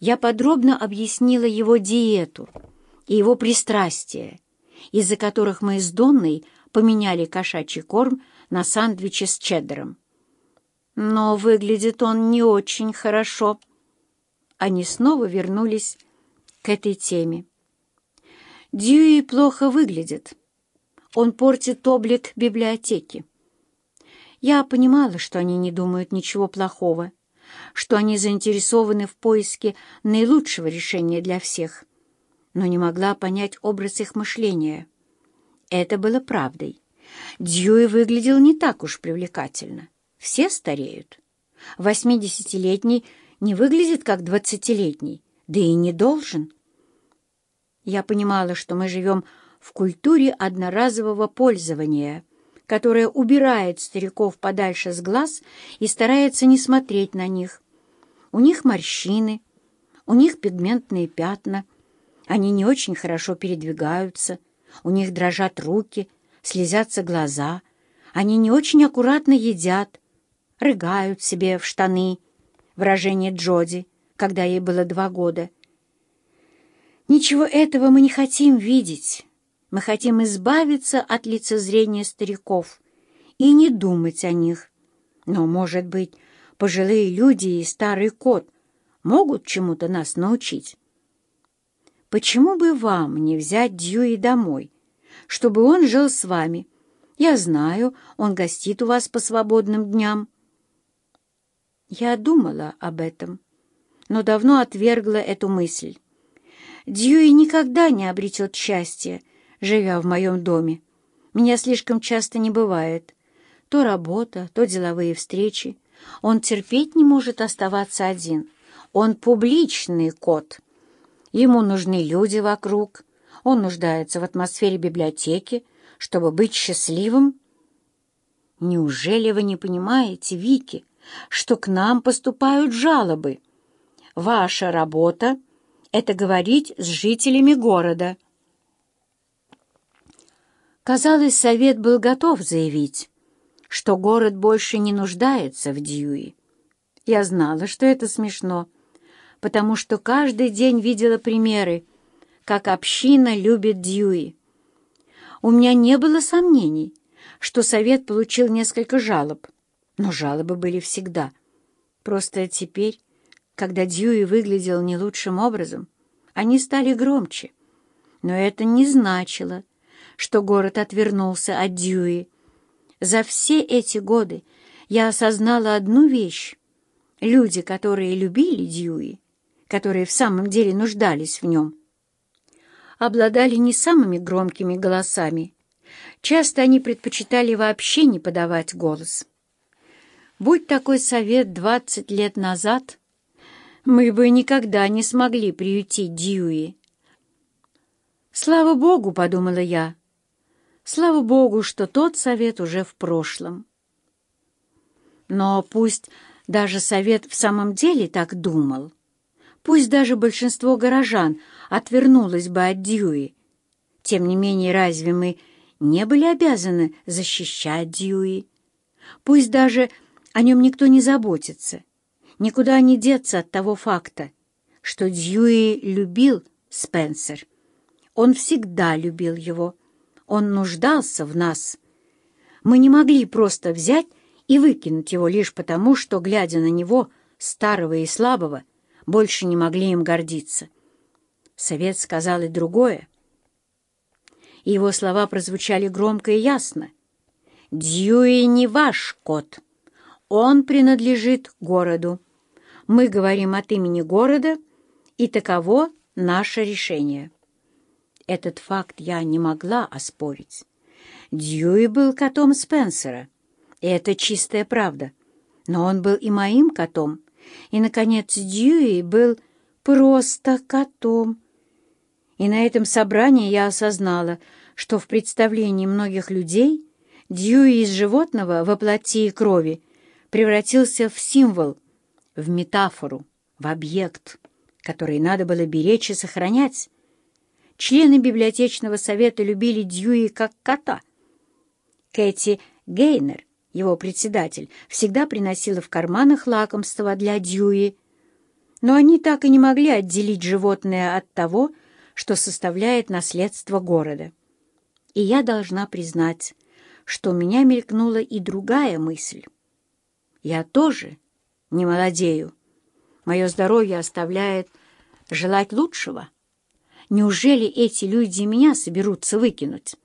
Я подробно объяснила его диету и его пристрастия, из-за которых мы с Донной поменяли кошачий корм на сандвичи с чеддером. Но выглядит он не очень хорошо. Они снова вернулись к этой теме. Дьюи плохо выглядит. Он портит облик библиотеки. Я понимала, что они не думают ничего плохого, что они заинтересованы в поиске наилучшего решения для всех, но не могла понять образ их мышления. Это было правдой. Дьюи выглядел не так уж привлекательно. Все стареют. Восьмидесятилетний не выглядит как двадцатилетний, да и не должен. Я понимала, что мы живем в культуре одноразового пользования, которая убирает стариков подальше с глаз и старается не смотреть на них. У них морщины, у них пигментные пятна, они не очень хорошо передвигаются, у них дрожат руки, слезятся глаза, они не очень аккуратно едят, рыгают себе в штаны, выражение Джоди, когда ей было два года. Ничего этого мы не хотим видеть. Мы хотим избавиться от лицезрения стариков и не думать о них. Но, может быть, пожилые люди и старый кот могут чему-то нас научить. Почему бы вам не взять Дьюи домой, чтобы он жил с вами? Я знаю, он гостит у вас по свободным дням. Я думала об этом, но давно отвергла эту мысль. Дьюи никогда не обретет счастья, живя в моем доме. Меня слишком часто не бывает. То работа, то деловые встречи. Он терпеть не может оставаться один. Он публичный кот. Ему нужны люди вокруг. Он нуждается в атмосфере библиотеки, чтобы быть счастливым. Неужели вы не понимаете, Вики, что к нам поступают жалобы? Ваша работа — это говорить с жителями города. Казалось, совет был готов заявить, что город больше не нуждается в Дьюи. Я знала, что это смешно, потому что каждый день видела примеры, как община любит Дьюи. У меня не было сомнений, что совет получил несколько жалоб, но жалобы были всегда. Просто теперь, когда Дьюи выглядел не лучшим образом, они стали громче. Но это не значило, что город отвернулся от Дьюи. За все эти годы я осознала одну вещь. Люди, которые любили Дьюи, которые в самом деле нуждались в нем, обладали не самыми громкими голосами. Часто они предпочитали вообще не подавать голос. Будь такой совет двадцать лет назад, мы бы никогда не смогли приютить Дьюи. «Слава Богу!» — подумала я. Слава Богу, что тот совет уже в прошлом. Но пусть даже совет в самом деле так думал, пусть даже большинство горожан отвернулось бы от Дьюи, тем не менее разве мы не были обязаны защищать Дьюи? Пусть даже о нем никто не заботится, никуда не деться от того факта, что Дьюи любил Спенсер. Он всегда любил его. Он нуждался в нас. Мы не могли просто взять и выкинуть его лишь потому, что, глядя на него, старого и слабого, больше не могли им гордиться. Совет сказал и другое. И его слова прозвучали громко и ясно. «Дьюи не ваш кот. Он принадлежит городу. Мы говорим от имени города, и таково наше решение». Этот факт я не могла оспорить. Дьюи был котом Спенсера, и это чистая правда. Но он был и моим котом. И, наконец, Дьюи был просто котом. И на этом собрании я осознала, что в представлении многих людей Дьюи из животного во плоти и крови превратился в символ, в метафору, в объект, который надо было беречь и сохранять, Члены библиотечного совета любили Дьюи как кота. Кэти Гейнер, его председатель, всегда приносила в карманах лакомства для Дьюи. но они так и не могли отделить животное от того, что составляет наследство города. И я должна признать, что у меня мелькнула и другая мысль. Я тоже не молодею. Мое здоровье оставляет желать лучшего. Неужели эти люди меня соберутся выкинуть?